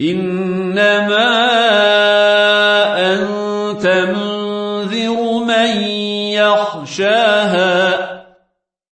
إنما أنت منذر من يخشاها.